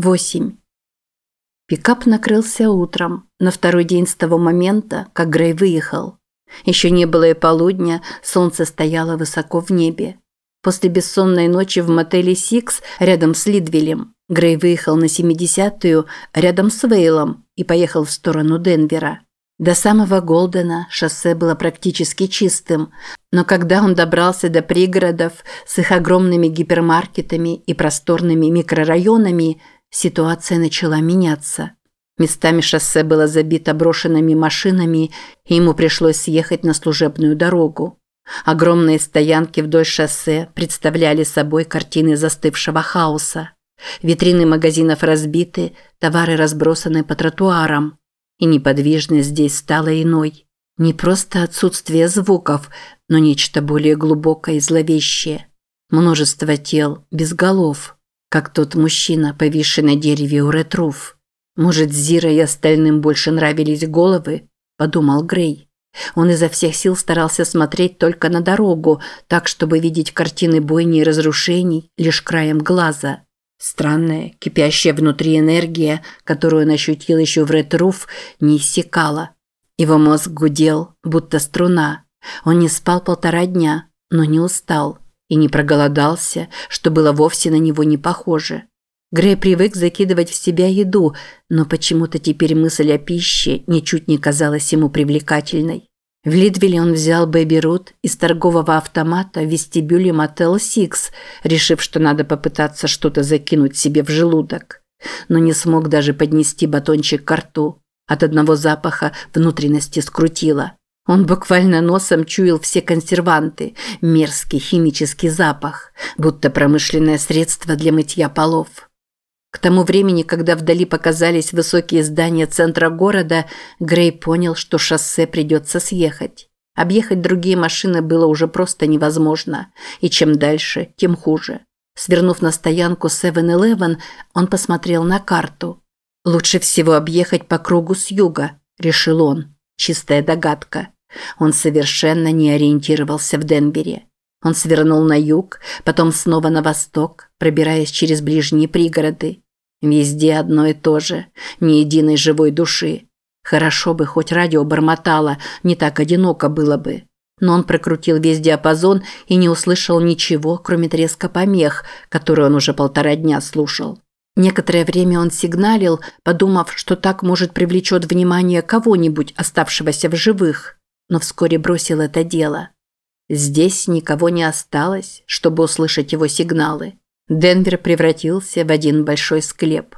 8. Пикап накрылся утром, на второй день с того момента, как Грей выехал. Еще не было и полудня, солнце стояло высоко в небе. После бессонной ночи в мотеле «Сикс» рядом с Лидвиллем Грей выехал на 70-ю рядом с Вейлом и поехал в сторону Денвера. До самого Голдена шоссе было практически чистым, но когда он добрался до пригородов с их огромными гипермаркетами и просторными микрорайонами – ситуация начала меняться. Местами шоссе было забито брошенными машинами, и ему пришлось съехать на служебную дорогу. Огромные стоянки вдоль шоссе представляли собой картины застывшего хаоса. Витрины магазинов разбиты, товары разбросаны по тротуарам. И неподвижность здесь стала иной. Не просто отсутствие звуков, но нечто более глубокое и зловещее. Множество тел, без голов – как тот мужчина, повисший на дереве у ретруф. Может, Зира и остальным больше нравились головы? Подумал Грей. Он изо всех сил старался смотреть только на дорогу, так, чтобы видеть картины бойни и разрушений лишь краем глаза. Странная, кипящая внутри энергия, которую он ощутил еще в ретруф, не иссякала. Его мозг гудел, будто струна. Он не спал полтора дня, но не устал и не проголодался, что было вовсе на него не похоже. Грей привык закидывать в себя еду, но почему-то теперь мысль о пище ничуть не казалась ему привлекательной. В Лидвилле он взял Baby Ruth из торгового автомата в вестибюле Motel Six, решив, что надо попытаться что-то закинуть себе в желудок. Но не смог даже поднести батончик к рту. От одного запаха внутренности скрутило. Он буквально носом чуял все консерванты, мерзкий химический запах, будто промышленное средство для мытья полов. К тому времени, когда вдали показались высокие здания центра города, Грей понял, что шоссе придется съехать. Объехать другие машины было уже просто невозможно, и чем дальше, тем хуже. Свернув на стоянку 7-Eleven, он посмотрел на карту. «Лучше всего объехать по кругу с юга», – решил он. Чистая догадка. Он совершенно не ориентировался в Денвере. Он свернул на юг, потом снова на восток, пробираясь через ближние пригороды. Везде одно и то же, ни единой живой души. Хорошо бы хоть радио бормотало, не так одиноко было бы. Но он прокрутил весь диапазон и не услышал ничего, кроме треска помех, который он уже полтора дня слушал. Некоторое время он сигналил, подумав, что так может привлечет внимание кого-нибудь, оставшегося в живых но вскоре бросил это дело. Здесь никого не осталось, чтобы услышать его сигналы. Денвер превратился в один большой склеп.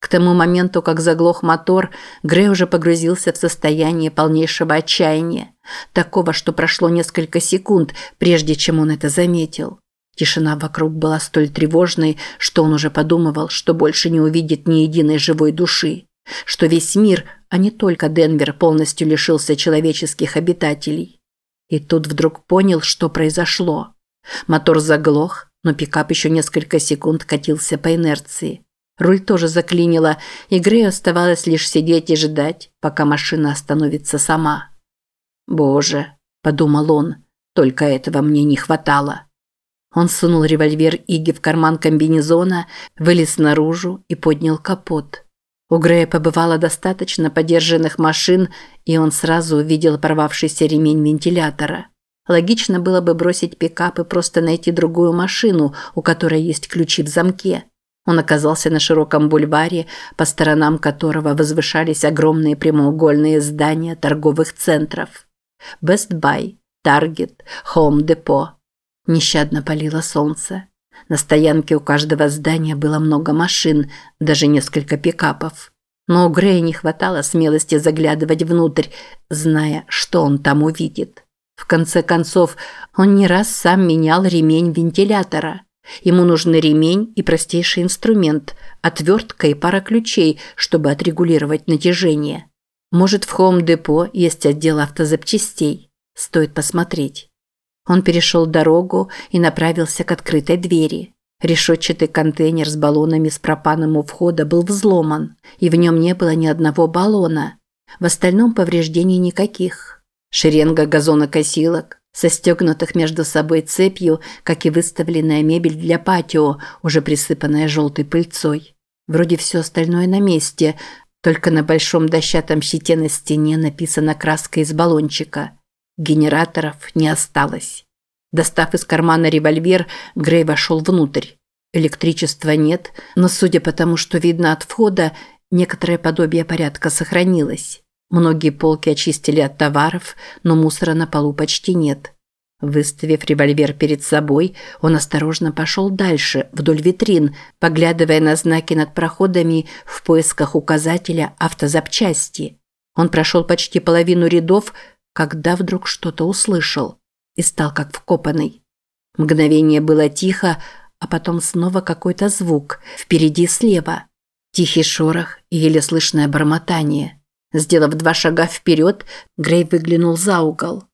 К тому моменту, как заглох мотор, Грей уже погрузился в состояние полнейшего отчаяния, такого, что прошло несколько секунд, прежде чем он это заметил. Тишина вокруг была столь тревожной, что он уже подумывал, что больше не увидит ни единой живой души что весь мир, а не только Денвер, полностью лишился человеческих обитателей. И тут вдруг понял, что произошло. Мотор заглох, но пикап еще несколько секунд катился по инерции. Руль тоже заклинило, и Грею оставалось лишь сидеть и ждать, пока машина остановится сама. «Боже», – подумал он, – «только этого мне не хватало». Он сунул револьвер Иги в карман комбинезона, вылез наружу и поднял капот. У Грея побывало достаточно подержанных машин, и он сразу увидел порвавшийся ремень вентилятора. Логично было бы бросить пикап и просто найти другую машину, у которой есть ключи в замке. Он оказался на широком бульваре, по сторонам которого возвышались огромные прямоугольные здания торговых центров. Best Buy, Target, Home Depot. Нещадно палило солнце. На стоянке у каждого здания было много машин, даже несколько пикапов. Но у Грея не хватало смелости заглядывать внутрь, зная, что он там увидит. В конце концов, он не раз сам менял ремень вентилятора. Ему нужен ремень и простейший инструмент – отвертка и пара ключей, чтобы отрегулировать натяжение. Может, в Хоум-депо есть отдел автозапчастей. Стоит посмотреть. Он перешел дорогу и направился к открытой двери. Решетчатый контейнер с баллонами с пропаном у входа был взломан, и в нем не было ни одного баллона. В остальном повреждений никаких. Шеренга газонокосилок, состегнутых между собой цепью, как и выставленная мебель для патио, уже присыпанная желтой пыльцой. Вроде все остальное на месте, только на большом дощатом щите на стене написана краска из баллончика. Генераторов не осталось. Достав из кармана револьвер, Грей вошел внутрь. Электричества нет, но судя по тому, что видно от входа, некоторое подобие порядка сохранилось. Многие полки очистили от товаров, но мусора на полу почти нет. Выставив револьвер перед собой, он осторожно пошел дальше, вдоль витрин, поглядывая на знаки над проходами в поисках указателя автозапчасти. Он прошел почти половину рядов, когда вдруг что-то услышал и стал как вкопанный. Мгновение было тихо, а потом снова какой-то звук, впереди слева. Тихий шорох и еле слышное бормотание. Сделав два шага вперед, Грей выглянул за угол.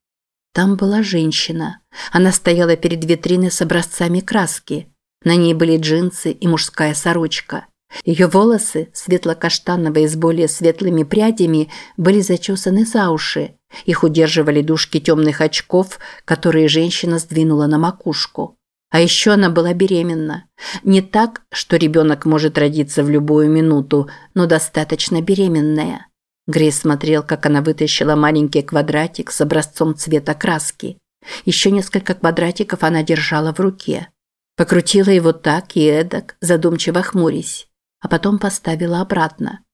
Там была женщина. Она стояла перед витриной с образцами краски. На ней были джинсы и мужская сорочка. Ее волосы, светло-каштановые с более светлыми прядями, были зачесаны за уши. Их удерживали дужки темных очков, которые женщина сдвинула на макушку. А еще она была беременна. Не так, что ребенок может родиться в любую минуту, но достаточно беременная. Грейс смотрел, как она вытащила маленький квадратик с образцом цвета краски. Еще несколько квадратиков она держала в руке. Покрутила его так и эдак, задумчиво хмурясь, а потом поставила обратно.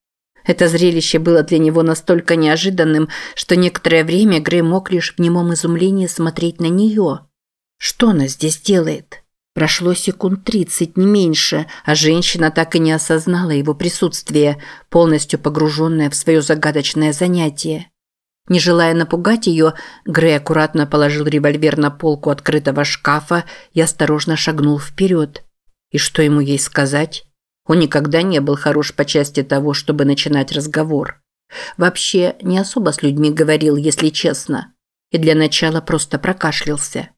Это зрелище было для него настолько неожиданным, что некоторое время Грей мог лишь в немом изумлении смотреть на нее. Что она здесь делает? Прошло секунд тридцать, не меньше, а женщина так и не осознала его присутствие, полностью погруженная в свое загадочное занятие. Не желая напугать ее, Грей аккуратно положил револьвер на полку открытого шкафа и осторожно шагнул вперед. И что ему ей сказать? Он никогда не был хорош по части того, чтобы начинать разговор. Вообще, не особо с людьми говорил, если честно. И для начала просто прокашлялся.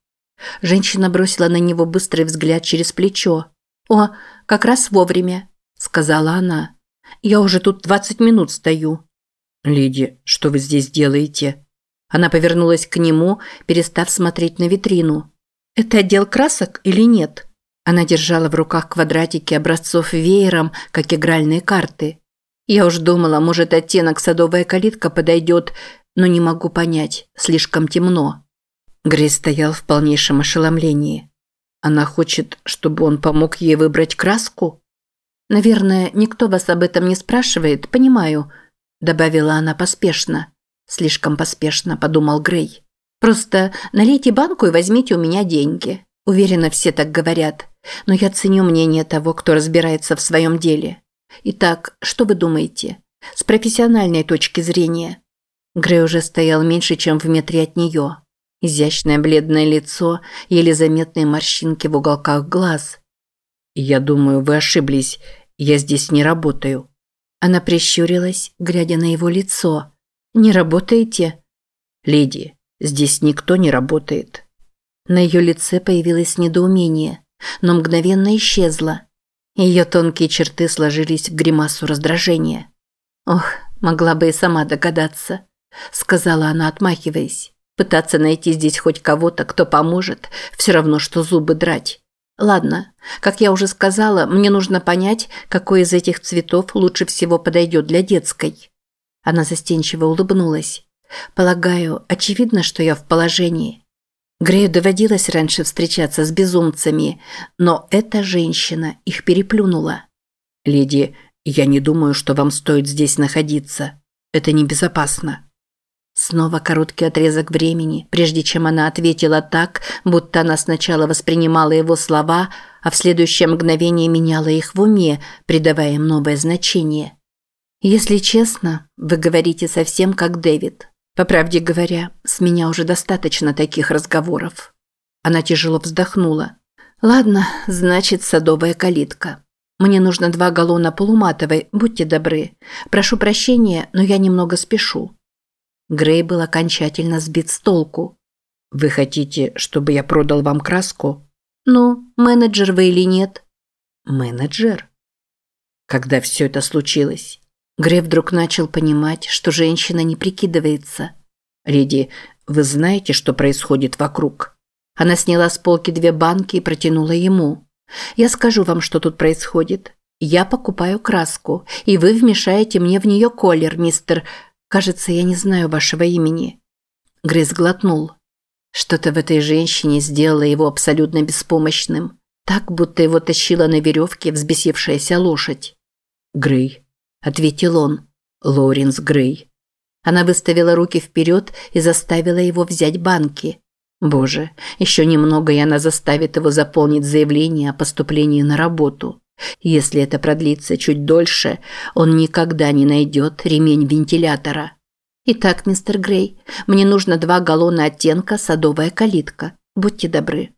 Женщина бросила на него быстрый взгляд через плечо. «О, как раз вовремя», – сказала она. «Я уже тут двадцать минут стою». «Лиди, что вы здесь делаете?» Она повернулась к нему, перестав смотреть на витрину. «Это отдел красок или нет?» Она держала в руках квадратики образцов веером, как игральные карты. Я уж думала, может, оттенок садовая калитка подойдет, но не могу понять, слишком темно. Грей стоял в полнейшем ошеломлении. Она хочет, чтобы он помог ей выбрать краску? Наверное, никто вас об этом не спрашивает, понимаю, добавила она поспешно. Слишком поспешно, подумал Грей. Просто налейте банку и возьмите у меня деньги. Уверена, все так говорят. Но я ценю мнение того, кто разбирается в своем деле. Итак, что вы думаете? С профессиональной точки зрения. Грей уже стоял меньше, чем в метре от нее. Изящное бледное лицо, еле заметные морщинки в уголках глаз. «Я думаю, вы ошиблись. Я здесь не работаю». Она прищурилась, глядя на его лицо. «Не работаете?» «Леди, здесь никто не работает». На ее лице появилось недоумение, но мгновенно исчезло. Ее тонкие черты сложились в гримасу раздражения. «Ох, могла бы и сама догадаться», – сказала она, отмахиваясь. Пытаться найти здесь хоть кого-то, кто поможет, все равно, что зубы драть. Ладно, как я уже сказала, мне нужно понять, какой из этих цветов лучше всего подойдет для детской. Она застенчиво улыбнулась. Полагаю, очевидно, что я в положении. Грею доводилось раньше встречаться с безумцами, но эта женщина их переплюнула. «Леди, я не думаю, что вам стоит здесь находиться. Это небезопасно». Снова короткий отрезок времени, прежде чем она ответила так, будто она сначала воспринимала его слова, а в следующее мгновение меняла их в уме, придавая им новое значение. «Если честно, вы говорите совсем как Дэвид. По правде говоря, с меня уже достаточно таких разговоров». Она тяжело вздохнула. «Ладно, значит, садовая калитка. Мне нужно два галлона полуматовой, будьте добры. Прошу прощения, но я немного спешу». Грей был окончательно сбит с толку. «Вы хотите, чтобы я продал вам краску?» «Ну, менеджер вы или нет?» «Менеджер?» Когда все это случилось, Грей вдруг начал понимать, что женщина не прикидывается. «Леди, вы знаете, что происходит вокруг?» Она сняла с полки две банки и протянула ему. «Я скажу вам, что тут происходит. Я покупаю краску, и вы вмешаете мне в нее колер, мистер... Кажется, я не знаю вашего имени». Грейс глотнул. Что-то в этой женщине сделало его абсолютно беспомощным. Так, будто его тащила на веревке взбесившаяся лошадь. «Грей», – ответил он. «Лоуренс Грей». Она выставила руки вперед и заставила его взять банки. Боже, еще немного, и она заставит его заполнить заявление о поступлении на работу. Если это продлится чуть дольше, он никогда не найдет ремень вентилятора. Итак, мистер Грей, мне нужно два галлона оттенка садовая калитка. Будьте добры.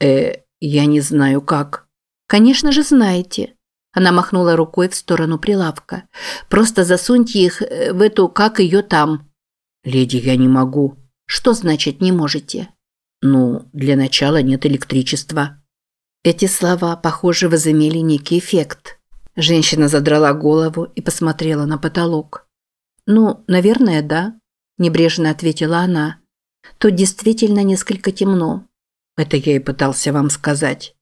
Э, я не знаю как. Конечно же знаете. Она махнула рукой в сторону прилавка. Просто засуньте их э, в эту, как ее там. Леди, я не могу. Что значит не можете? Ну, для начала нет электричества. Эти слова, похоже, возымели некий эффект. Женщина задрала голову и посмотрела на потолок. «Ну, наверное, да», – небрежно ответила она. «Тут действительно несколько темно». «Это я и пытался вам сказать».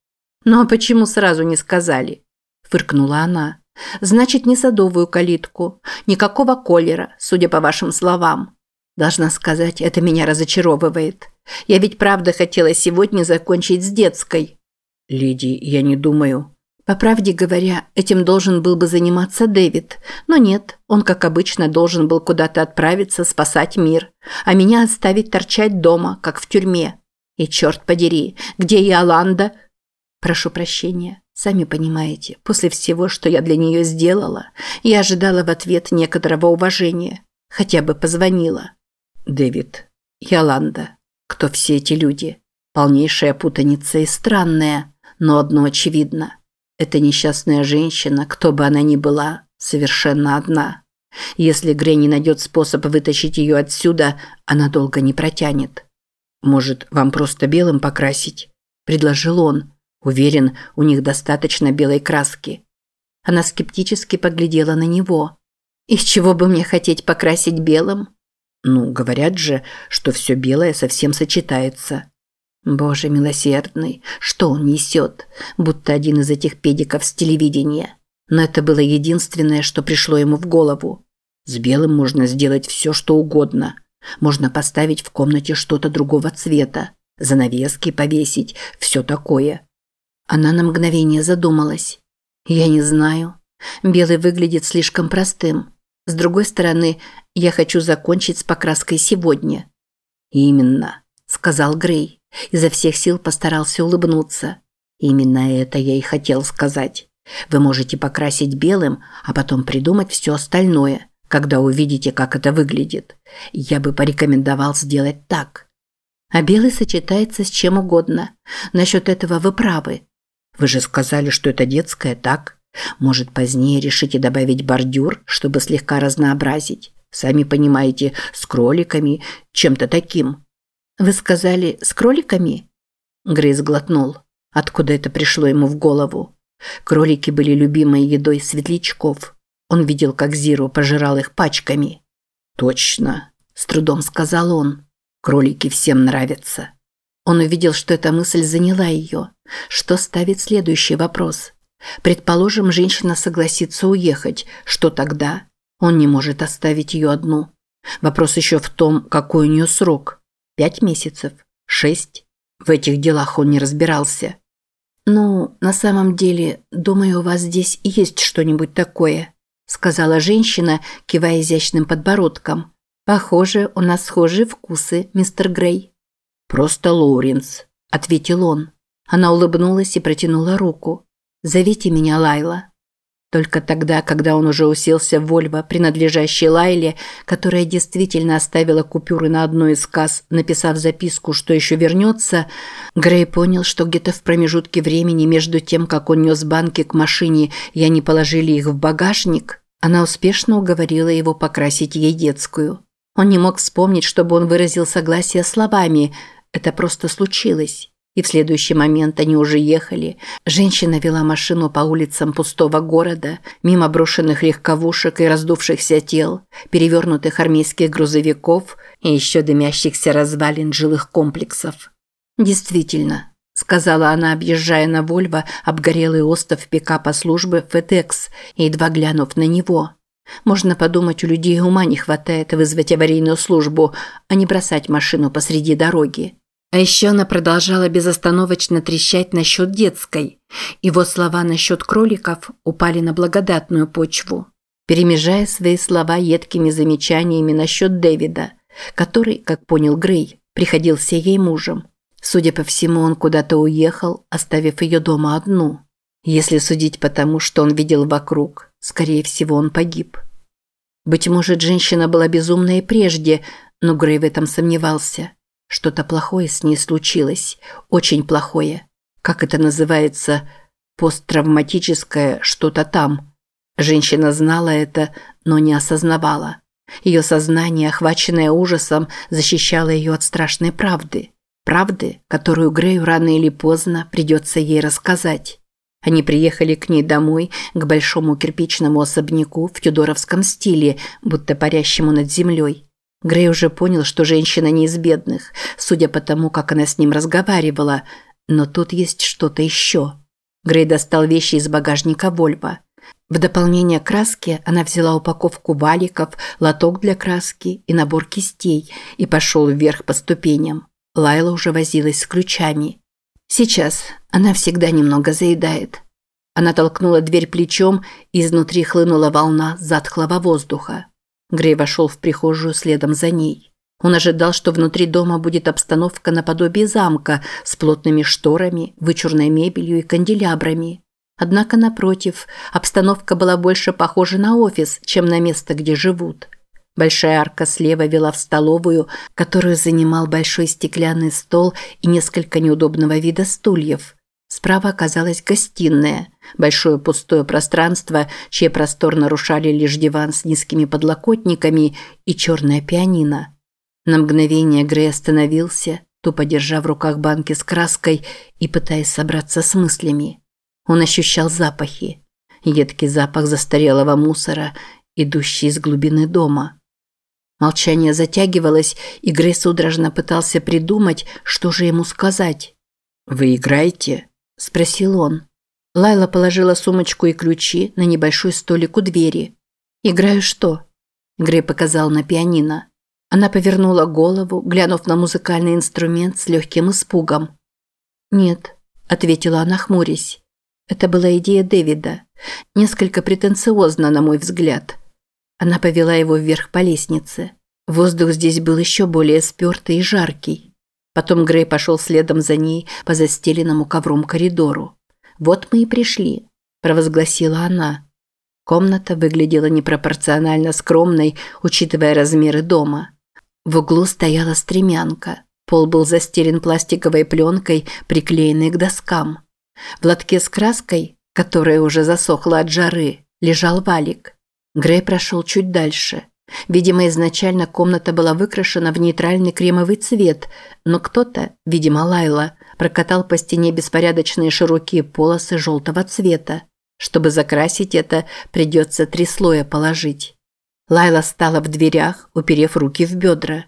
«Ну а почему сразу не сказали?» – фыркнула она. «Значит, не садовую калитку, никакого колера, судя по вашим словам. Должна сказать, это меня разочаровывает. Я ведь правда хотела сегодня закончить с детской». «Леди, я не думаю». По правде говоря, этим должен был бы заниматься Дэвид, но нет, он, как обычно, должен был куда-то отправиться спасать мир, а меня оставить торчать дома, как в тюрьме. И черт подери, где Иоланда? Прошу прощения, сами понимаете, после всего, что я для нее сделала, я ожидала в ответ некоторого уважения, хотя бы позвонила. Дэвид, Иоланда, кто все эти люди? Полнейшая путаница и странная. Но одно очевидно. Эта несчастная женщина, кто бы она ни была, совершенно одна. Если Грей не найдет способ вытащить ее отсюда, она долго не протянет. «Может, вам просто белым покрасить?» – предложил он. Уверен, у них достаточно белой краски. Она скептически поглядела на него. «Из чего бы мне хотеть покрасить белым?» «Ну, говорят же, что все белое совсем сочетается. Боже милосердный, что он несет? Будто один из этих педиков с телевидения. Но это было единственное, что пришло ему в голову. С белым можно сделать все, что угодно. Можно поставить в комнате что-то другого цвета, занавески повесить, все такое. Она на мгновение задумалась. Я не знаю. Белый выглядит слишком простым. С другой стороны, я хочу закончить с покраской сегодня. Именно, сказал Грей. Изо всех сил постарался улыбнуться. Именно это я и хотел сказать. Вы можете покрасить белым, а потом придумать все остальное, когда увидите, как это выглядит. Я бы порекомендовал сделать так. А белый сочетается с чем угодно. Насчет этого вы правы. Вы же сказали, что это детское, так? Может, позднее решите добавить бордюр, чтобы слегка разнообразить? Сами понимаете, с кроликами, чем-то таким. «Вы сказали, с кроликами?» Грейс глотнул. Откуда это пришло ему в голову? Кролики были любимой едой светлячков. Он видел, как Зиру пожирал их пачками. «Точно», – с трудом сказал он. «Кролики всем нравятся». Он увидел, что эта мысль заняла ее. Что ставит следующий вопрос? Предположим, женщина согласится уехать. Что тогда? Он не может оставить ее одну. Вопрос еще в том, какой у нее срок – Пять месяцев? Шесть? В этих делах он не разбирался. «Ну, на самом деле, думаю, у вас здесь есть что-нибудь такое», сказала женщина, кивая изящным подбородком. «Похоже, у нас схожие вкусы, мистер Грей». «Просто Лоуренс», – ответил он. Она улыбнулась и протянула руку. «Зовите меня Лайла». Только тогда, когда он уже уселся в Вольво, принадлежащей Лайле, которая действительно оставила купюры на одной из касс, написав записку, что еще вернется, Грей понял, что где-то в промежутке времени между тем, как он нес банки к машине, и они положили их в багажник, она успешно уговорила его покрасить ей детскую. Он не мог вспомнить, чтобы он выразил согласие словами «это просто случилось». И в следующий момент они уже ехали. Женщина вела машину по улицам пустого города, мимо брошенных легковушек и раздувшихся тел, перевернутых армейских грузовиков и еще дымящихся развалин жилых комплексов. «Действительно», – сказала она, объезжая на Вольво обгорелый остов пикапа службы FedEx и едва глянув на него. Можно подумать, у людей ума не хватает вызвать аварийную службу, а не бросать машину посреди дороги. А еще она продолжала безостановочно трещать насчет детской. Его слова насчет кроликов упали на благодатную почву, перемежая свои слова едкими замечаниями насчет Дэвида, который, как понял Грей, приходился ей мужем. Судя по всему, он куда-то уехал, оставив ее дома одну. Если судить по тому, что он видел вокруг, скорее всего, он погиб. Быть может, женщина была безумна и прежде, но Грей в этом сомневался. Что-то плохое с ней случилось, очень плохое. Как это называется? Посттравматическое что-то там. Женщина знала это, но не осознавала. Ее сознание, охваченное ужасом, защищало ее от страшной правды. Правды, которую Грею рано или поздно придется ей рассказать. Они приехали к ней домой, к большому кирпичному особняку в тюдоровском стиле, будто парящему над землей. Грей уже понял, что женщина не из бедных, судя по тому, как она с ним разговаривала, но тут есть что-то еще. Грей достал вещи из багажника Вольво. В дополнение к краске она взяла упаковку валиков, лоток для краски и набор кистей и пошел вверх по ступеням. Лайла уже возилась с ключами. Сейчас она всегда немного заедает. Она толкнула дверь плечом, и изнутри хлынула волна затхлого воздуха. Грей вошел в прихожую следом за ней. Он ожидал, что внутри дома будет обстановка наподобие замка с плотными шторами, вычурной мебелью и канделябрами. Однако, напротив, обстановка была больше похожа на офис, чем на место, где живут. Большая арка слева вела в столовую, которую занимал большой стеклянный стол и несколько неудобного вида стульев. Справа оказалась гостиная, большое пустое пространство, чей простор нарушали лишь диван с низкими подлокотниками и черная пианино. На мгновение Грей остановился, тупо держа в руках банки с краской и пытаясь собраться с мыслями. Он ощущал запахи. Едкий запах застарелого мусора, идущий из глубины дома. Молчание затягивалось, и Грей судорожно пытался придумать, что же ему сказать. «Вы играете?» – спросил он. Лайла положила сумочку и ключи на небольшой столик у двери. «Играю что?» Грей показал на пианино. Она повернула голову, глянув на музыкальный инструмент с легким испугом. «Нет», – ответила она, хмурясь. Это была идея Дэвида. Несколько претенциозно, на мой взгляд. Она повела его вверх по лестнице. Воздух здесь был еще более спертый и жаркий. Потом Грей пошел следом за ней по застеленному ковром коридору. «Вот мы и пришли», – провозгласила она. Комната выглядела непропорционально скромной, учитывая размеры дома. В углу стояла стремянка. Пол был застелен пластиковой пленкой, приклеенной к доскам. В лотке с краской, которая уже засохла от жары, лежал валик. Грей прошел чуть дальше. Видимо, изначально комната была выкрашена в нейтральный кремовый цвет, но кто-то, видимо Лайла, прокатал по стене беспорядочные широкие полосы желтого цвета. Чтобы закрасить это, придется три слоя положить. Лайла стала в дверях, уперев руки в бедра.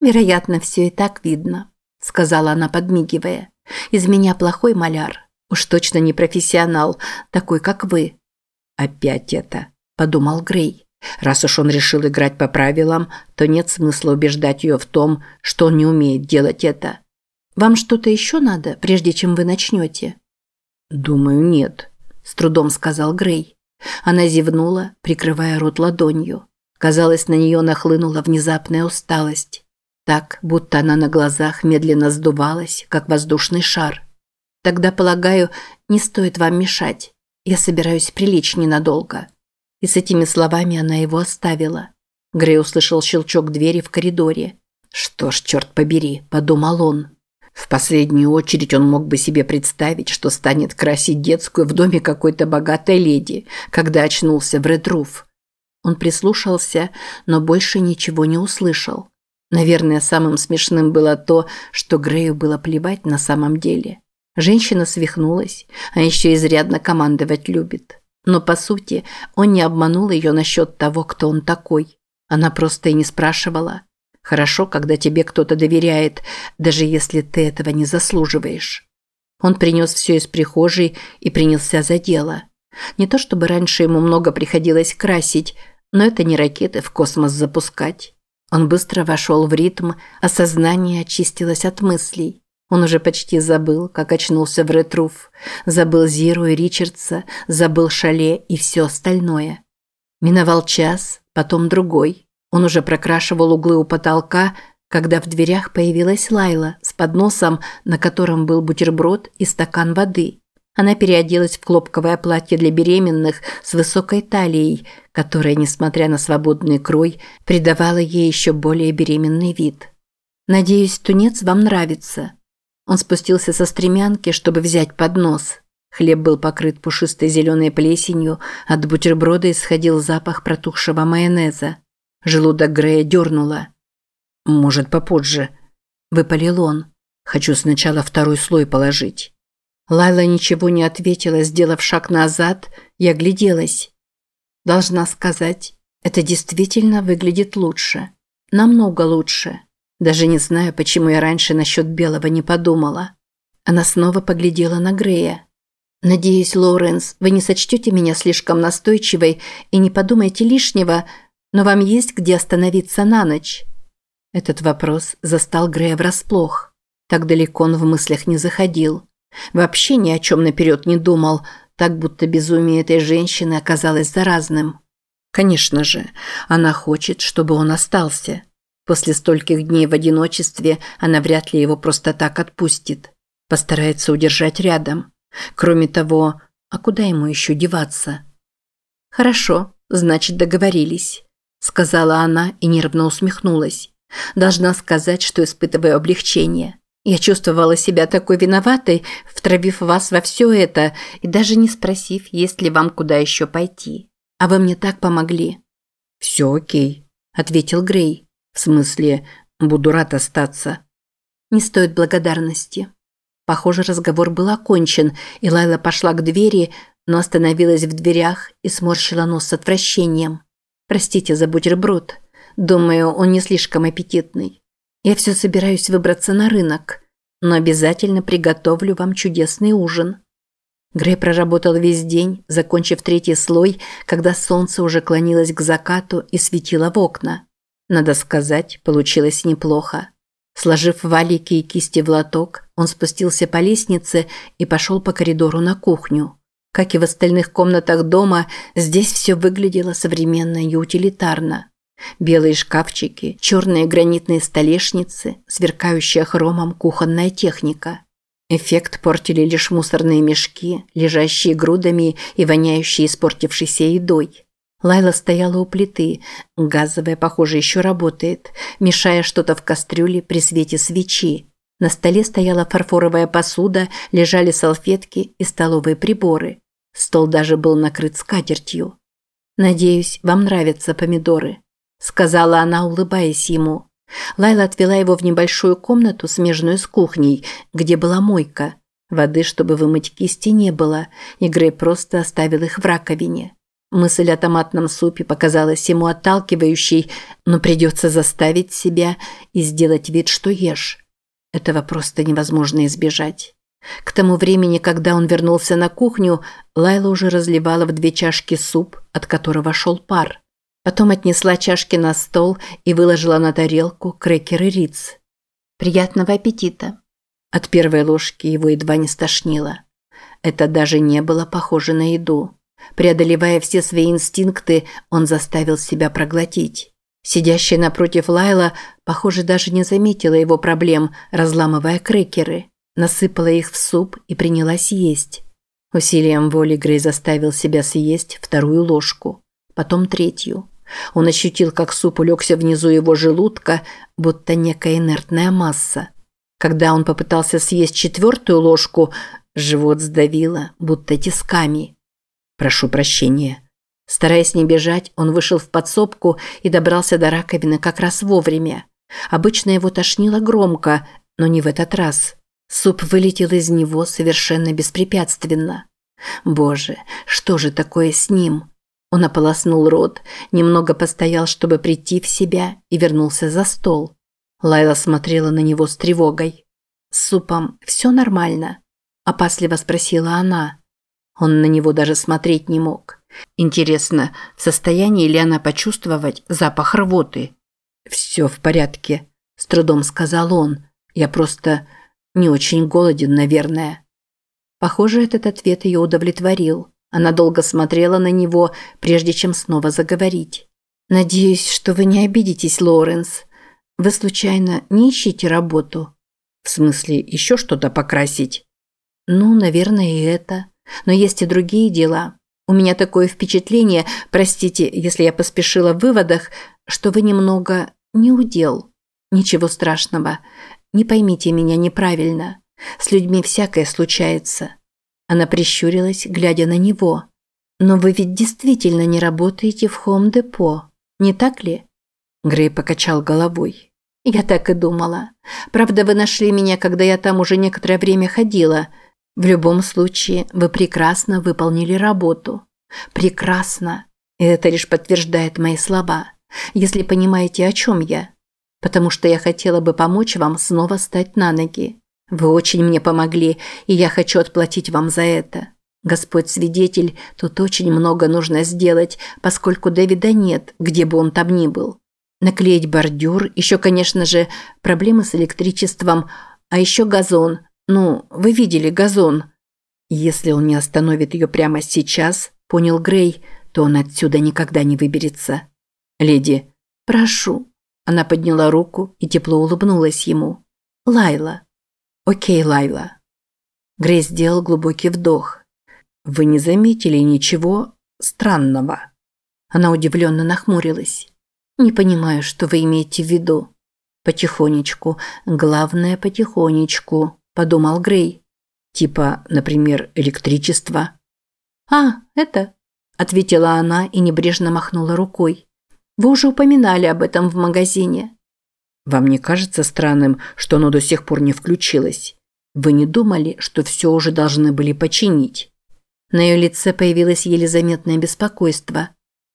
«Вероятно, все и так видно», – сказала она, подмигивая. «Из меня плохой маляр. Уж точно не профессионал, такой, как вы». «Опять это», – подумал Грей. Раз уж он решил играть по правилам, то нет смысла убеждать ее в том, что он не умеет делать это. «Вам что-то еще надо, прежде чем вы начнете?» «Думаю, нет», – с трудом сказал Грей. Она зевнула, прикрывая рот ладонью. Казалось, на нее нахлынула внезапная усталость. Так, будто она на глазах медленно сдувалась, как воздушный шар. Тогда, полагаю, не стоит вам мешать. Я собираюсь прилечь ненадолго. И с этими словами она его оставила. Грей услышал щелчок двери в коридоре. «Что ж, черт побери», – подумал он. В последнюю очередь он мог бы себе представить, что станет красить детскую в доме какой-то богатой леди, когда очнулся в Редруф. Он прислушался, но больше ничего не услышал. Наверное, самым смешным было то, что Грею было плевать на самом деле. Женщина свихнулась, а еще изрядно командовать любит. Но по сути, он не обманул ее насчет того, кто он такой. Она просто и не спрашивала. Хорошо, когда тебе кто-то доверяет, даже если ты этого не заслуживаешь. Он принес все из прихожей и принялся за дело. Не то чтобы раньше ему много приходилось красить, но это не ракеты в космос запускать. Он быстро вошел в ритм, а сознание очистилось от мыслей. Он уже почти забыл, как очнулся в Ретруф, забыл Зиру и Ричардса, забыл Шале и все остальное. Миновал час, потом другой. Он уже прокрашивал углы у потолка, когда в дверях появилась Лайла с подносом, на котором был бутерброд и стакан воды. Она переоделась в хлопковое платье для беременных с высокой талией, которая, несмотря на свободный крой, придавала ей еще более беременный вид. «Надеюсь, тунец вам нравится». Он спустился со стремянки, чтобы взять поднос. Хлеб был покрыт пушистой зеленой плесенью, от бутерброда исходил запах протухшего майонеза. Желудок Грея дернуло. «Может, попозже», – выпалил он. «Хочу сначала второй слой положить». Лайла ничего не ответила, сделав шаг назад, и огляделась. Должна сказать, это действительно выглядит лучше. Намного лучше. Даже не знаю, почему я раньше насчет белого не подумала. Она снова поглядела на Грея. «Надеюсь, Лоуренс, вы не сочтете меня слишком настойчивой и не подумайте лишнего, но вам есть где остановиться на ночь?» Этот вопрос застал Грея врасплох. Так далеко он в мыслях не заходил. Вообще ни о чем наперед не думал, так будто безумие этой женщины оказалось заразным. Конечно же, она хочет, чтобы он остался. После стольких дней в одиночестве она вряд ли его просто так отпустит. Постарается удержать рядом. Кроме того, а куда ему еще деваться? «Хорошо, значит, договорились», – сказала она и нервно усмехнулась. «Должна сказать, что испытываю облегчение. Я чувствовала себя такой виноватой, втравив вас во все это и даже не спросив, есть ли вам куда еще пойти. А вы мне так помогли». «Все окей», – ответил Грей. «В смысле, буду рад остаться». «Не стоит благодарности». Похоже, разговор был окончен, и Лайла пошла к двери, но остановилась в дверях и сморщила нос с отвращением. «Простите за бутерброд. Думаю, он не слишком аппетитный. Я все собираюсь выбраться на рынок, но обязательно приготовлю вам чудесный ужин». Грей проработал весь день, закончив третий слой, когда солнце уже клонилось к закату и светило в окна. Надо сказать, получилось неплохо. Сложив валики и кисти в лоток, он спустился по лестнице и пошел по коридору на кухню. Как и в остальных комнатах дома, здесь все выглядело современно и утилитарно. Белые шкафчики, черные гранитные столешницы, сверкающая хромом кухонная техника. Эффект портили лишь мусорные мешки, лежащие грудами и воняющие испортившейся едой. Лайла стояла у плиты, газовая, похоже, еще работает, мешая что-то в кастрюле при свете свечи. На столе стояла фарфоровая посуда, лежали салфетки и столовые приборы. Стол даже был накрыт скатертью. «Надеюсь, вам нравятся помидоры», – сказала она, улыбаясь ему. Лайла отвела его в небольшую комнату, смежную с кухней, где была мойка. Воды, чтобы вымыть кисти, не было, и Грей просто оставил их в раковине. Мысль о томатном супе показалась ему отталкивающей, но придется заставить себя и сделать вид, что ешь. Этого просто невозможно избежать. К тому времени, когда он вернулся на кухню, Лайла уже разливала в две чашки суп, от которого шел пар. Потом отнесла чашки на стол и выложила на тарелку крекеры риц. «Приятного аппетита!» От первой ложки его едва не стошнило. Это даже не было похоже на еду. Преодолевая все свои инстинкты, он заставил себя проглотить. Сидящая напротив Лайла, похоже, даже не заметила его проблем, разламывая крекеры. Насыпала их в суп и принялась есть. Усилием воли Грей заставил себя съесть вторую ложку, потом третью. Он ощутил, как суп улегся внизу его желудка, будто некая инертная масса. Когда он попытался съесть четвертую ложку, живот сдавило, будто тисками. Прошу прощения. Стараясь не бежать, он вышел в подсобку и добрался до раковины как раз вовремя. Обычно его тошнило громко, но не в этот раз. Суп вылетел из него совершенно беспрепятственно. Боже, что же такое с ним? Он ополоснул рот, немного постоял, чтобы прийти в себя, и вернулся за стол. Лайла смотрела на него с тревогой. С супом все нормально. – опасливо спросила она. Он на него даже смотреть не мог. Интересно, в состоянии ли она почувствовать запах рвоты? «Все в порядке», – с трудом сказал он. «Я просто не очень голоден, наверное». Похоже, этот ответ ее удовлетворил. Она долго смотрела на него, прежде чем снова заговорить. «Надеюсь, что вы не обидитесь, Лоуренс. Вы, случайно, не ищете работу?» «В смысле, еще что-то покрасить?» «Ну, наверное, и это. Но есть и другие дела. У меня такое впечатление, простите, если я поспешила в выводах, что вы немного не удел. Ничего страшного. Не поймите меня неправильно. С людьми всякое случается. Она прищурилась, глядя на него. Но вы ведь действительно не работаете в Хом-депо, не так ли? Грей покачал головой. Я так и думала. Правда, вы нашли меня, когда я там уже некоторое время ходила – в любом случае, вы прекрасно выполнили работу. Прекрасно. И это лишь подтверждает мои слова. Если понимаете, о чем я. Потому что я хотела бы помочь вам снова стать на ноги. Вы очень мне помогли, и я хочу отплатить вам за это. Господь свидетель, тут очень много нужно сделать, поскольку Дэвида нет, где бы он там ни был. Наклеить бордюр, еще, конечно же, проблемы с электричеством, а еще газон, ну, вы видели газон. Если он не остановит ее прямо сейчас, понял Грей, то он отсюда никогда не выберется. Леди, прошу. Она подняла руку и тепло улыбнулась ему. Лайла. Окей, Лайла. Грей сделал глубокий вдох. Вы не заметили ничего странного? Она удивленно нахмурилась. Не понимаю, что вы имеете в виду. Потихонечку, главное потихонечку подумал Грей. Типа, например, электричество. А, это, ответила она и небрежно махнула рукой. Вы уже упоминали об этом в магазине. Вам не кажется странным, что оно до сих пор не включилось? Вы не думали, что все уже должны были починить? На ее лице появилось еле заметное беспокойство.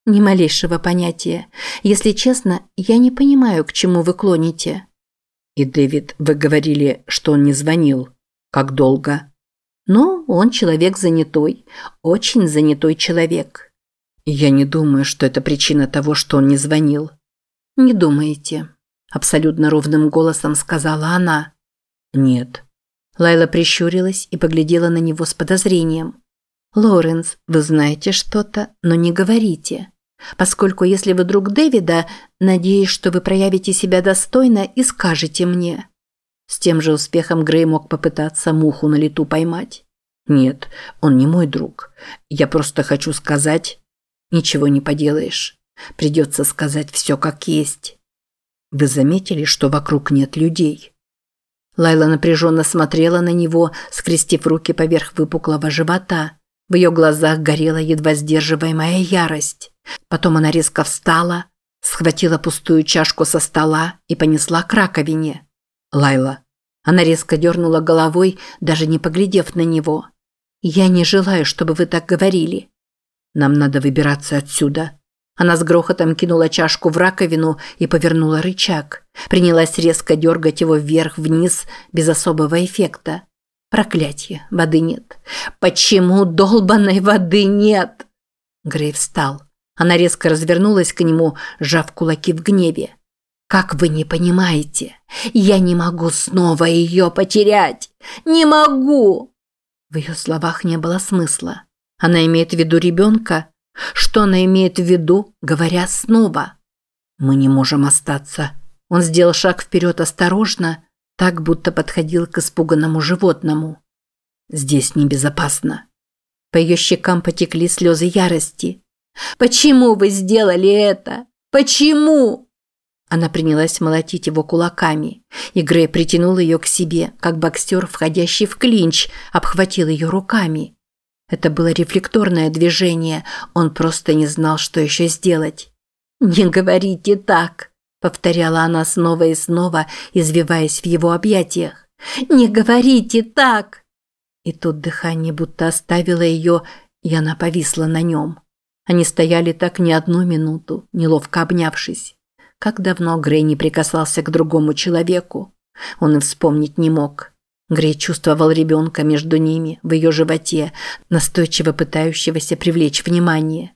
Ни малейшего понятия. Если честно, я не понимаю, к чему вы клоните. И Дэвид, вы говорили, что он не звонил. Как долго? Ну, он человек занятой, очень занятой человек. Я не думаю, что это причина того, что он не звонил. Не думаете? Абсолютно ровным голосом сказала она. Нет. Лайла прищурилась и поглядела на него с подозрением. «Лоренс, вы знаете что-то, но не говорите. Поскольку если вы друг Дэвида, надеюсь, что вы проявите себя достойно и скажете мне. С тем же успехом Грей мог попытаться муху на лету поймать. Нет, он не мой друг. Я просто хочу сказать... Ничего не поделаешь. Придется сказать все как есть. Вы заметили, что вокруг нет людей? Лайла напряженно смотрела на него, скрестив руки поверх выпуклого живота. В ее глазах горела едва сдерживаемая ярость. Потом она резко встала, схватила пустую чашку со стола и понесла к раковине. Лайла. Она резко дернула головой, даже не поглядев на него. «Я не желаю, чтобы вы так говорили. Нам надо выбираться отсюда». Она с грохотом кинула чашку в раковину и повернула рычаг. Принялась резко дергать его вверх-вниз без особого эффекта. Проклятие, воды нет. Почему долбанной воды нет? Грей встал. Она резко развернулась к нему, сжав кулаки в гневе. «Как вы не понимаете? Я не могу снова ее потерять! Не могу!» В ее словах не было смысла. Она имеет в виду ребенка? Что она имеет в виду, говоря снова? «Мы не можем остаться». Он сделал шаг вперед осторожно, так будто подходил к испуганному животному. «Здесь небезопасно». По ее щекам потекли слезы ярости. Почему вы сделали это? Почему?» Она принялась молотить его кулаками, и Грей притянул ее к себе, как боксер, входящий в клинч, обхватил ее руками. Это было рефлекторное движение, он просто не знал, что еще сделать. «Не говорите так», – повторяла она снова и снова, извиваясь в его объятиях. «Не говорите так!» И тут дыхание будто оставило ее, и она повисла на нем. Они стояли так не одну минуту, неловко обнявшись. Как давно Грей не прикасался к другому человеку. Он и вспомнить не мог. Грей чувствовал ребенка между ними, в ее животе, настойчиво пытающегося привлечь внимание.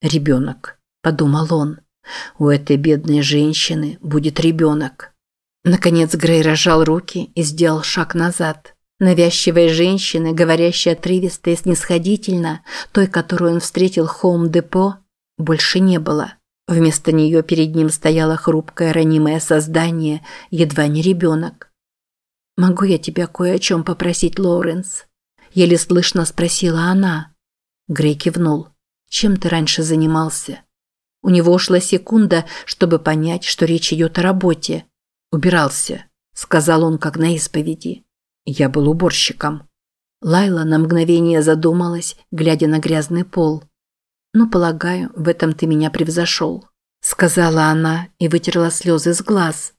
«Ребенок», – подумал он. «У этой бедной женщины будет ребенок». Наконец Грей разжал руки и сделал шаг назад. Навязчивой женщины, говорящей отрывисто и снисходительно, той, которую он встретил в Хоум-депо, больше не было. Вместо нее перед ним стояло хрупкое ранимое создание, едва не ребенок. «Могу я тебя кое о чем попросить, Лоуренс?» Еле слышно спросила она. Грей кивнул. «Чем ты раньше занимался?» У него ушла секунда, чтобы понять, что речь идет о работе. «Убирался», – сказал он, как на исповеди. «Я был уборщиком». Лайла на мгновение задумалась, глядя на грязный пол. «Ну, полагаю, в этом ты меня превзошел», – сказала она и вытерла слезы с глаз.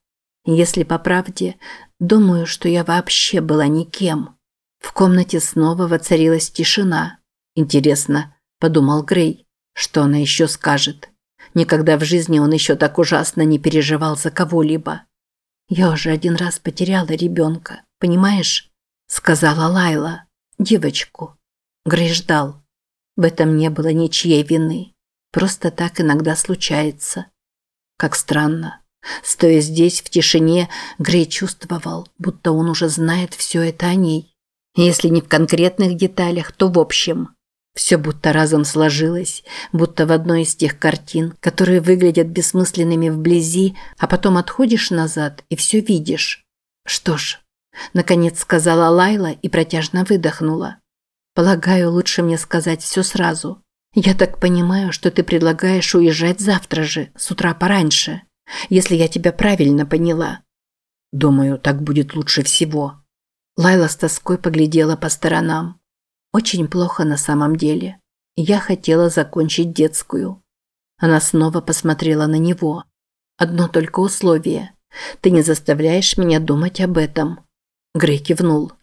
«Если по правде, Думаю, что я вообще была никем. В комнате снова воцарилась тишина. Интересно, подумал Грей, что она еще скажет. Никогда в жизни он еще так ужасно не переживал за кого-либо. «Я уже один раз потеряла ребенка, понимаешь?» – сказала Лайла. «Девочку». Грей ждал. В этом не было ничьей вины. Просто так иногда случается. Как странно. Стоя здесь, в тишине, Грей чувствовал, будто он уже знает все это о ней. Если не в конкретных деталях, то в общем. Все будто разом сложилось, будто в одной из тех картин, которые выглядят бессмысленными вблизи, а потом отходишь назад и все видишь. Что ж, наконец сказала Лайла и протяжно выдохнула. Полагаю, лучше мне сказать все сразу. Я так понимаю, что ты предлагаешь уезжать завтра же, с утра пораньше если я тебя правильно поняла. Думаю, так будет лучше всего. Лайла с тоской поглядела по сторонам. Очень плохо на самом деле. Я хотела закончить детскую. Она снова посмотрела на него. Одно только условие. Ты не заставляешь меня думать об этом. Грей кивнул.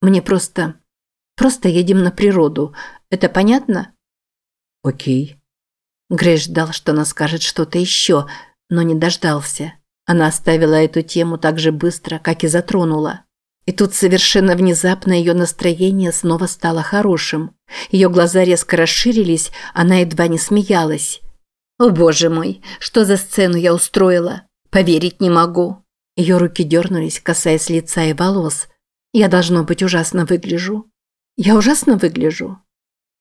Мне просто... Просто едем на природу. Это понятно? Окей. Грей ждал, что она скажет что-то еще, но не дождался. Она оставила эту тему так же быстро, как и затронула. И тут совершенно внезапно ее настроение снова стало хорошим. Ее глаза резко расширились, она едва не смеялась. «О боже мой, что за сцену я устроила? Поверить не могу». Ее руки дернулись, касаясь лица и волос. «Я, должно быть, ужасно выгляжу». «Я ужасно выгляжу?»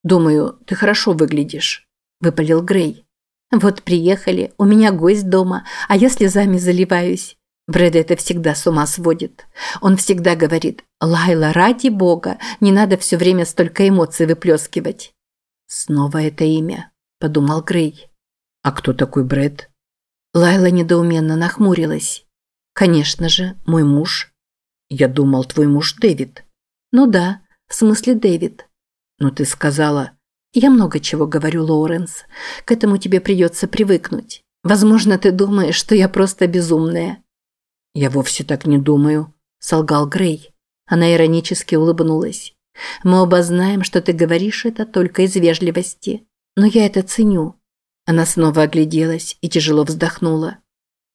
«Думаю, ты хорошо выглядишь», – выпалил Грей. Вот приехали, у меня гость дома, а я слезами заливаюсь. Брэда это всегда с ума сводит. Он всегда говорит, «Лайла, ради бога, не надо все время столько эмоций выплескивать». «Снова это имя», – подумал Грей. «А кто такой Брэд?» Лайла недоуменно нахмурилась. «Конечно же, мой муж». «Я думал, твой муж Дэвид». «Ну да, в смысле Дэвид». «Но ты сказала...» Я много чего говорю, Лоуренс. К этому тебе придется привыкнуть. Возможно, ты думаешь, что я просто безумная. Я вовсе так не думаю, солгал Грей. Она иронически улыбнулась. Мы оба знаем, что ты говоришь это только из вежливости. Но я это ценю. Она снова огляделась и тяжело вздохнула.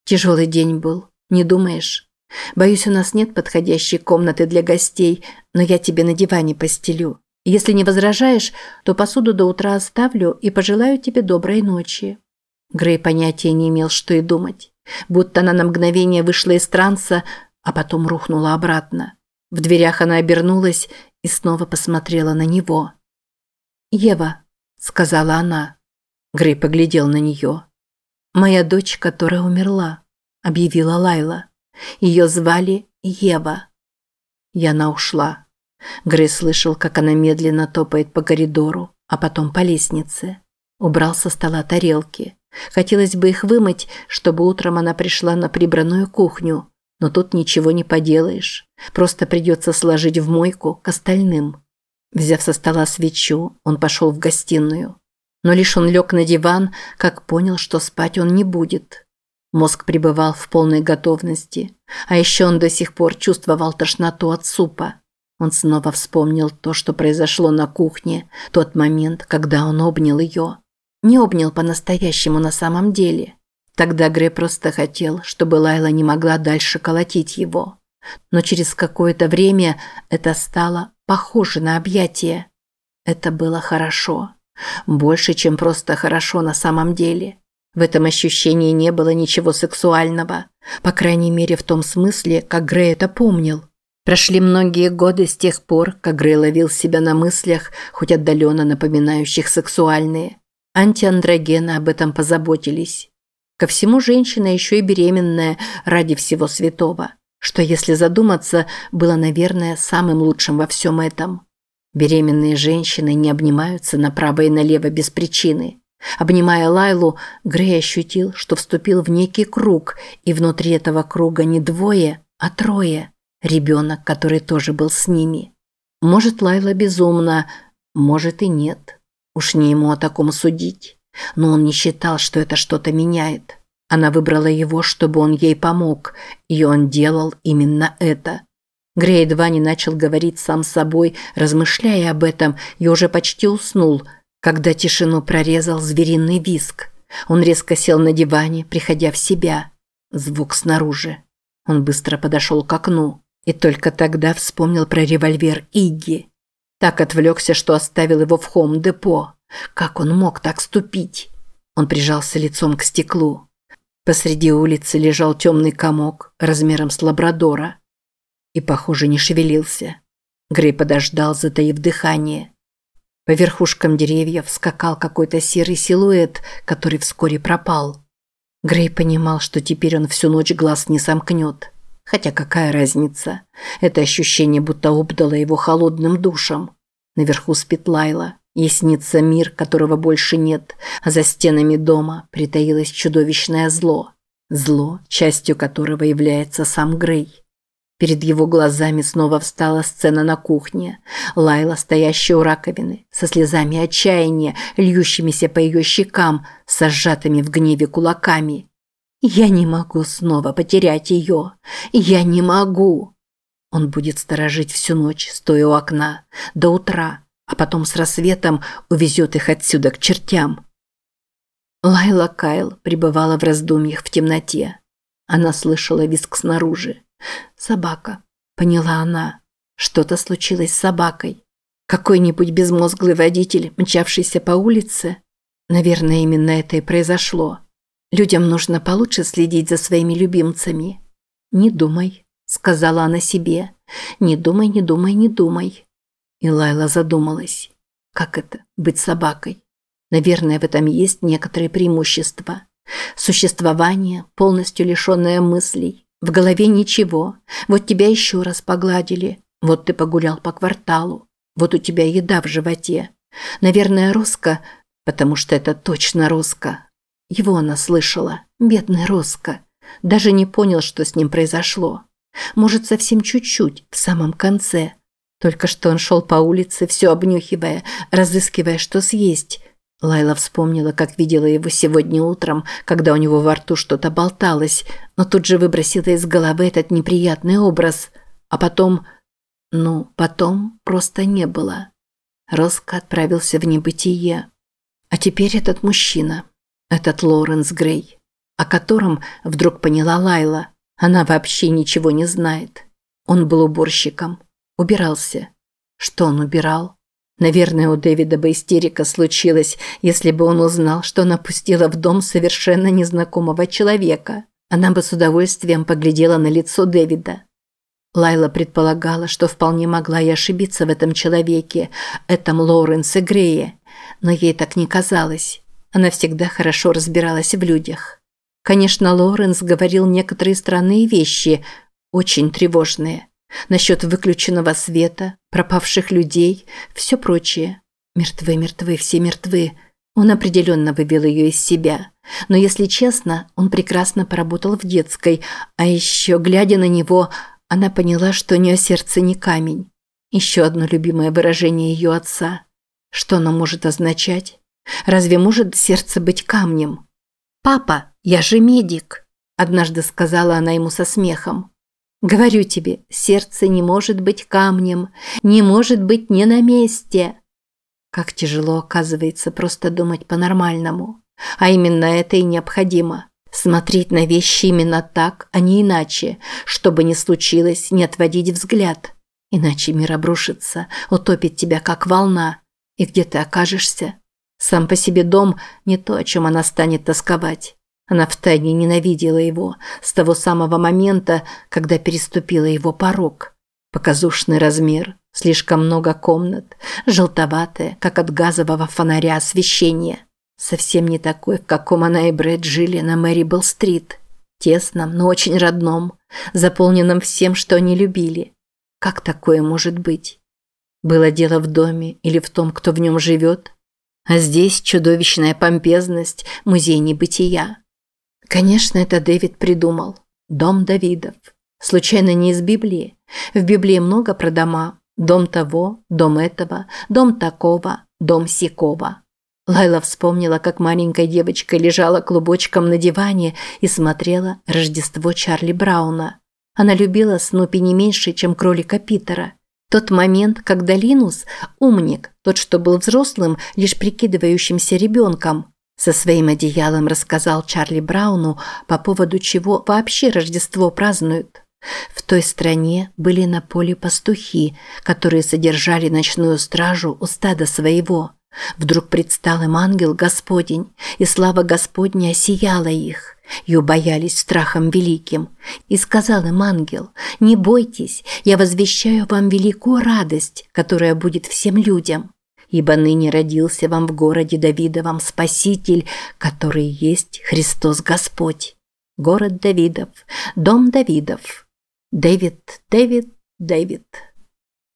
Тяжелый день был, не думаешь? Боюсь, у нас нет подходящей комнаты для гостей, но я тебе на диване постелю. Если не возражаешь, то посуду до утра оставлю и пожелаю тебе доброй ночи». Грей понятия не имел, что и думать. Будто она на мгновение вышла из транса, а потом рухнула обратно. В дверях она обернулась и снова посмотрела на него. «Ева», – сказала она. Грей поглядел на нее. «Моя дочь, которая умерла», – объявила Лайла. Ее звали Ева. И она ушла. Грей слышал, как она медленно топает по коридору, а потом по лестнице. Убрал со стола тарелки. Хотелось бы их вымыть, чтобы утром она пришла на прибранную кухню, но тут ничего не поделаешь. Просто придется сложить в мойку к остальным. Взяв со стола свечу, он пошел в гостиную. Но лишь он лег на диван, как понял, что спать он не будет. Мозг пребывал в полной готовности, а еще он до сих пор чувствовал тошноту от супа. Он снова вспомнил то, что произошло на кухне, тот момент, когда он обнял ее. Не обнял по-настоящему на самом деле. Тогда Грей просто хотел, чтобы Лайла не могла дальше колотить его. Но через какое-то время это стало похоже на объятие. Это было хорошо. Больше, чем просто хорошо на самом деле. В этом ощущении не было ничего сексуального. По крайней мере, в том смысле, как Грей это помнил. Прошли многие годы с тех пор, как Грей ловил себя на мыслях, хоть отдаленно напоминающих сексуальные. Антиандрогены об этом позаботились. Ко всему женщина еще и беременная ради всего святого, что, если задуматься, было, наверное, самым лучшим во всем этом. Беременные женщины не обнимаются направо и налево без причины. Обнимая Лайлу, Грей ощутил, что вступил в некий круг, и внутри этого круга не двое, а трое. Ребенок, который тоже был с ними. Может, Лайла безумна, может и нет. Уж не ему о таком судить. Но он не считал, что это что-то меняет. Она выбрала его, чтобы он ей помог, и он делал именно это. Грей едва не начал говорить сам собой, размышляя об этом, и уже почти уснул, когда тишину прорезал звериный виск. Он резко сел на диване, приходя в себя. Звук снаружи. Он быстро подошел к окну и только тогда вспомнил про револьвер Игги. Так отвлекся, что оставил его в хом-депо. Как он мог так ступить? Он прижался лицом к стеклу. Посреди улицы лежал темный комок размером с лабрадора. И, похоже, не шевелился. Грей подождал, затаив дыхание. По верхушкам деревьев скакал какой-то серый силуэт, который вскоре пропал. Грей понимал, что теперь он всю ночь глаз не сомкнет. Хотя какая разница? Это ощущение будто обдало его холодным душем. Наверху спит Лайла. Ей снится мир, которого больше нет, а за стенами дома притаилось чудовищное зло. Зло, частью которого является сам Грей. Перед его глазами снова встала сцена на кухне. Лайла, стоящая у раковины, со слезами отчаяния, льющимися по ее щекам, с сжатыми в гневе кулаками. Я не могу снова потерять ее. Я не могу. Он будет сторожить всю ночь, стоя у окна, до утра, а потом с рассветом увезет их отсюда к чертям. Лайла Кайл пребывала в раздумьях в темноте. Она слышала визг снаружи. «Собака», – поняла она. Что-то случилось с собакой. Какой-нибудь безмозглый водитель, мчавшийся по улице? Наверное, именно это и произошло. Людям нужно получше следить за своими любимцами. Не думай, сказала она себе. Не думай, не думай, не думай. И Лайла задумалась. Как это быть собакой? Наверное, в этом есть некоторые преимущества. Существование, полностью лишенное мыслей. В голове ничего. Вот тебя еще раз погладили. Вот ты погулял по кварталу. Вот у тебя еда в животе. Наверное, Роско, потому что это точно Роско, его она слышала, бедный Роско. Даже не понял, что с ним произошло. Может, совсем чуть-чуть, в самом конце. Только что он шел по улице, все обнюхивая, разыскивая, что съесть. Лайла вспомнила, как видела его сегодня утром, когда у него во рту что-то болталось, но тут же выбросила из головы этот неприятный образ. А потом... Ну, потом просто не было. Роско отправился в небытие. А теперь этот мужчина. Этот Лоуренс Грей, о котором вдруг поняла Лайла. Она вообще ничего не знает. Он был уборщиком. Убирался. Что он убирал? Наверное, у Дэвида бы истерика случилась, если бы он узнал, что она пустила в дом совершенно незнакомого человека. Она бы с удовольствием поглядела на лицо Дэвида. Лайла предполагала, что вполне могла и ошибиться в этом человеке, этом Лоуренсе Грее, но ей так не казалось. Она всегда хорошо разбиралась в людях. Конечно, Лоренс говорил некоторые странные вещи, очень тревожные. Насчет выключенного света, пропавших людей, все прочее. Мертвы, мертвы, все мертвы. Он определенно вывел ее из себя. Но, если честно, он прекрасно поработал в детской, а еще, глядя на него, она поняла, что у нее сердце не камень. Еще одно любимое выражение ее отца. Что оно может означать? Разве может сердце быть камнем? «Папа, я же медик», – однажды сказала она ему со смехом. «Говорю тебе, сердце не может быть камнем, не может быть не на месте». Как тяжело, оказывается, просто думать по-нормальному. А именно это и необходимо. Смотреть на вещи именно так, а не иначе, чтобы не случилось, не отводить взгляд. Иначе мир обрушится, утопит тебя как волна. И где ты окажешься? Сам по себе дом – не то, о чем она станет тосковать. Она втайне ненавидела его с того самого момента, когда переступила его порог. Показушный размер, слишком много комнат, желтоватое, как от газового фонаря освещение. Совсем не такой, в каком она и Брэд жили на Мэрибл-стрит. Тесном, но очень родном, заполненном всем, что они любили. Как такое может быть? Было дело в доме или в том, кто в нем живет? А здесь чудовищная помпезность, музей небытия. Конечно, это Дэвид придумал. Дом Давидов. Случайно не из Библии. В Библии много про дома. Дом того, дом этого, дом такого, дом сякого. Лайла вспомнила, как маленькая девочка лежала клубочком на диване и смотрела «Рождество Чарли Брауна». Она любила Снупи не меньше, чем кролика Питера. Тот момент, когда Линус, умник, тот, что был взрослым, лишь прикидывающимся ребенком, со своим одеялом рассказал Чарли Брауну, по поводу чего вообще Рождество празднуют. В той стране были на поле пастухи, которые содержали ночную стражу у стада своего. Вдруг предстал им ангел Господень, и слава Господня осияла их. И убоялись страхом великим. И сказал им ангел, «Не бойтесь, я возвещаю вам великую радость, которая будет всем людям. Ибо ныне родился вам в городе Давидовом Спаситель, который есть Христос Господь. Город Давидов, дом Давидов. Дэвид, Дэвид, Дэвид.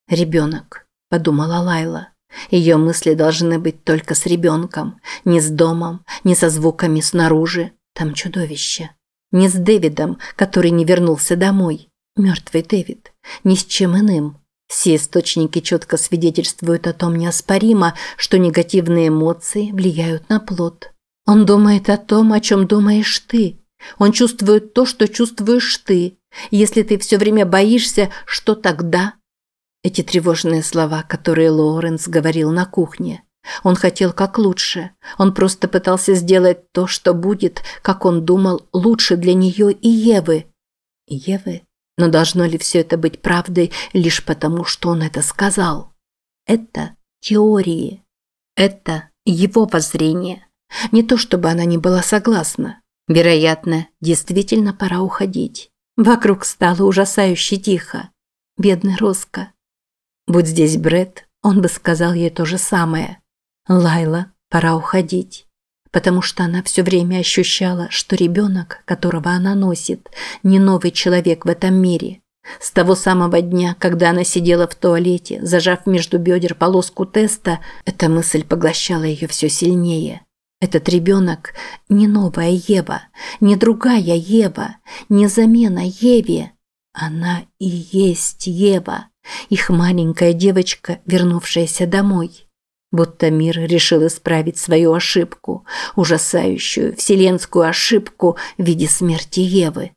Ребенок, подумала Лайла. Ее мысли должны быть только с ребенком, не с домом, не со звуками снаружи. Там чудовище. Не с Дэвидом, который не вернулся домой. Мертвый Дэвид. Ни с чем иным. Все источники четко свидетельствуют о том неоспоримо, что негативные эмоции влияют на плод. Он думает о том, о чем думаешь ты. Он чувствует то, что чувствуешь ты. Если ты все время боишься, что тогда? Эти тревожные слова, которые Лоуренс говорил на кухне. Он хотел как лучше. Он просто пытался сделать то, что будет, как он думал, лучше для нее и Евы. Евы? Но должно ли все это быть правдой лишь потому, что он это сказал? Это теории. Это его воззрение. Не то, чтобы она не была согласна. Вероятно, действительно пора уходить. Вокруг стало ужасающе тихо. Бедный Роско. Будь здесь Бред, он бы сказал ей то же самое. Лайла, пора уходить. Потому что она все время ощущала, что ребенок, которого она носит, не новый человек в этом мире. С того самого дня, когда она сидела в туалете, зажав между бедер полоску теста, эта мысль поглощала ее все сильнее. Этот ребенок не новая Ева, не другая Ева, не замена Еве. Она и есть Ева их маленькая девочка, вернувшаяся домой. Будто мир решил исправить свою ошибку, ужасающую вселенскую ошибку в виде смерти Евы.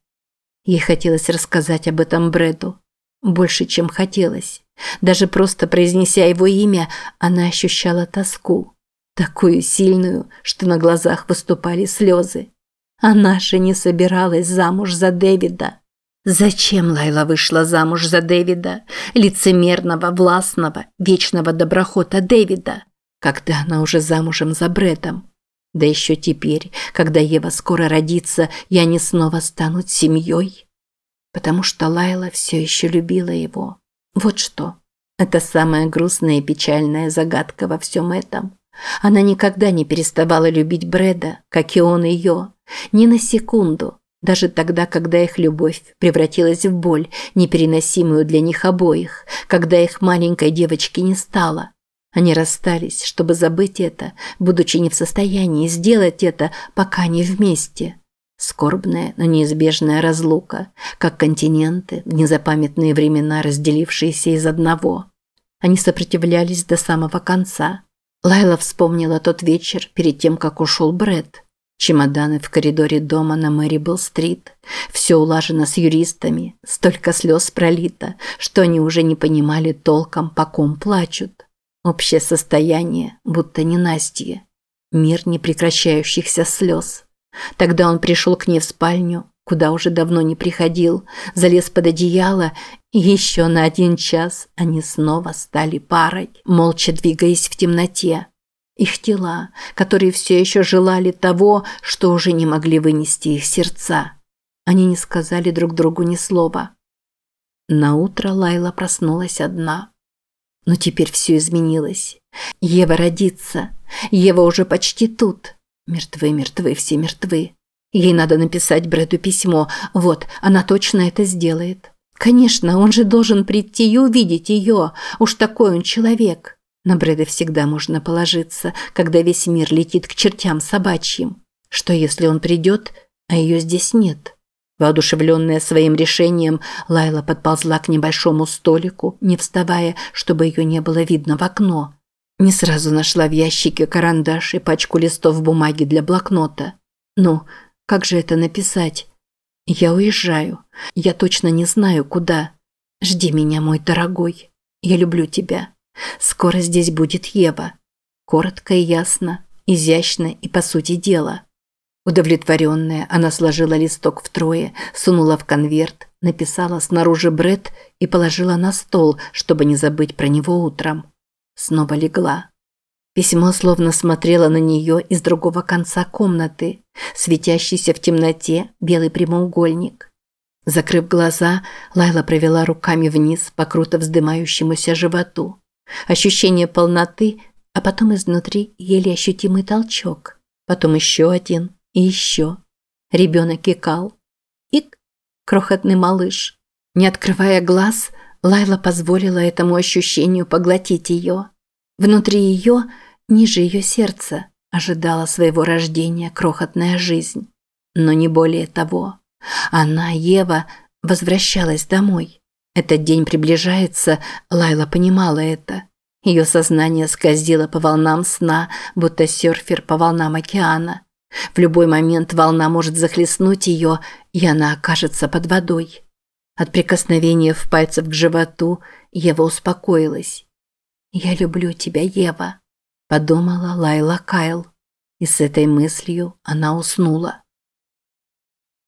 Ей хотелось рассказать об этом Брэду. Больше, чем хотелось. Даже просто произнеся его имя, она ощущала тоску. Такую сильную, что на глазах выступали слезы. Она же не собиралась замуж за Дэвида. Зачем Лайла вышла замуж за Дэвида, лицемерного, властного, вечного доброхота Дэвида, когда она уже замужем за Брэдом? Да еще теперь, когда Ева скоро родится, и они снова станут семьей. Потому что Лайла все еще любила его. Вот что. Это самая грустная и печальная загадка во всем этом. Она никогда не переставала любить Брэда, как и он ее. Ни на секунду даже тогда, когда их любовь превратилась в боль, непереносимую для них обоих, когда их маленькой девочки не стало. Они расстались, чтобы забыть это, будучи не в состоянии сделать это, пока не вместе. Скорбная, но неизбежная разлука, как континенты в незапамятные времена, разделившиеся из одного. Они сопротивлялись до самого конца. Лайла вспомнила тот вечер перед тем, как ушел Брэд. Чемоданы в коридоре дома на Мэрибл-стрит. Все улажено с юристами. Столько слез пролито, что они уже не понимали толком, по ком плачут. Общее состояние, будто ненастье. Мир непрекращающихся слез. Тогда он пришел к ней в спальню, куда уже давно не приходил, залез под одеяло, и еще на один час они снова стали парой, молча двигаясь в темноте. Их тела, которые все еще желали того, что уже не могли вынести их сердца. Они не сказали друг другу ни слова. На утро Лайла проснулась одна. Но теперь все изменилось. Ева родится. Ева уже почти тут. Мертвы, мертвы, все мертвы. Ей надо написать Брэду письмо. Вот, она точно это сделает. Конечно, он же должен прийти и увидеть ее. Уж такой он человек. На Брэда всегда можно положиться, когда весь мир летит к чертям собачьим. Что если он придет, а ее здесь нет? Воодушевленная своим решением, Лайла подползла к небольшому столику, не вставая, чтобы ее не было видно в окно. Не сразу нашла в ящике карандаш и пачку листов бумаги для блокнота. Ну, как же это написать? Я уезжаю. Я точно не знаю, куда. Жди меня, мой дорогой. Я люблю тебя. Скоро здесь будет Ева. Коротко и ясно, изящно и по сути дела. Удовлетворенная, она сложила листок втрое, сунула в конверт, написала снаружи Бред и положила на стол, чтобы не забыть про него утром. Снова легла. Письмо словно смотрело на нее из другого конца комнаты, светящийся в темноте белый прямоугольник. Закрыв глаза, Лайла провела руками вниз по круто вздымающемуся животу. Ощущение полноты, а потом изнутри еле ощутимый толчок. Потом еще один и еще. Ребенок икал. Ик, крохотный малыш. Не открывая глаз, Лайла позволила этому ощущению поглотить ее. Внутри ее, ниже ее сердца, ожидала своего рождения крохотная жизнь. Но не более того. Она, Ева, возвращалась домой. Этот день приближается, Лайла понимала это. Ее сознание скользило по волнам сна, будто серфер по волнам океана. В любой момент волна может захлестнуть ее, и она окажется под водой. От прикосновения в пальцев к животу Ева успокоилась. «Я люблю тебя, Ева», – подумала Лайла Кайл. И с этой мыслью она уснула.